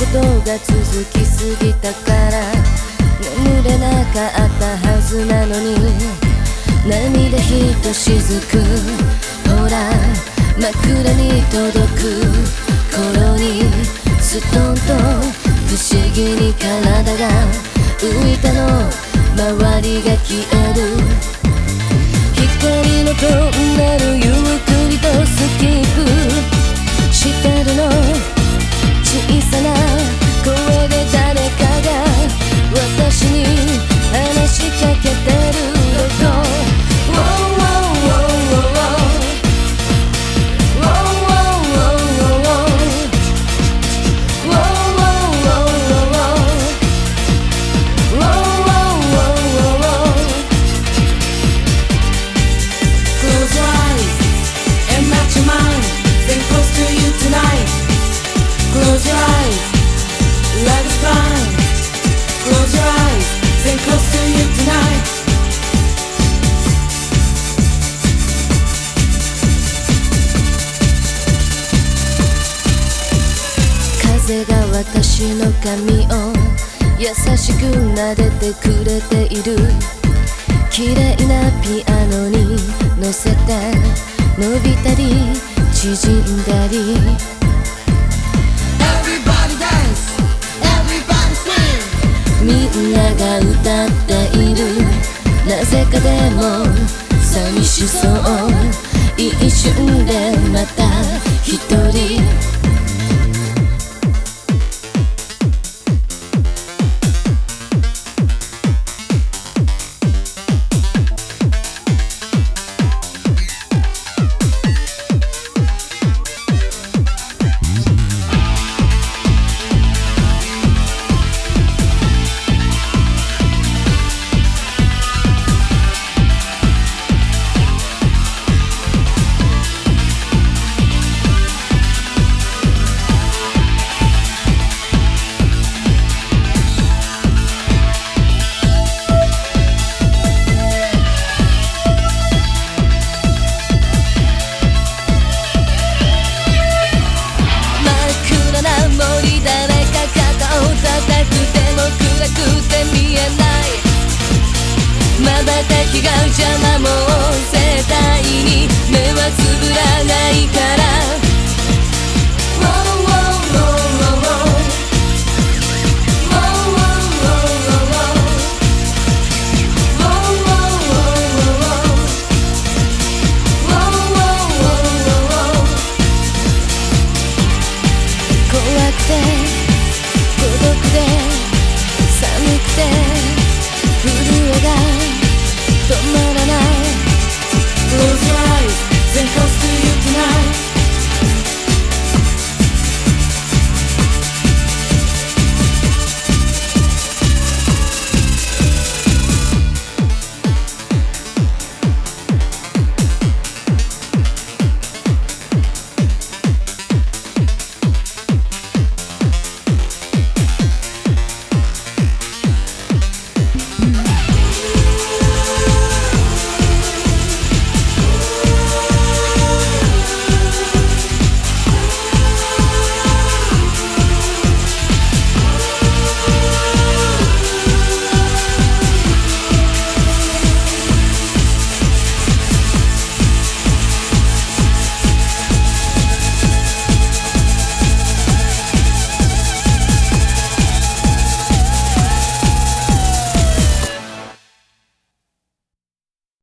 ことが続きすぎたから。眠れなかったはずなのに。涙ひとしずく。ほら枕に届く。頃にストンと不思議に体が浮いたの。周りが消える。光のトンネルゆっくりとスキップ。してるの小さな風が私の髪を優しく撫でてくれている。綺麗なピアノに乗せて伸びたり縮んだり。Everybody dance, everybody sing みんなが歌っている。なぜかでも寂しそう。一瞬でまた一人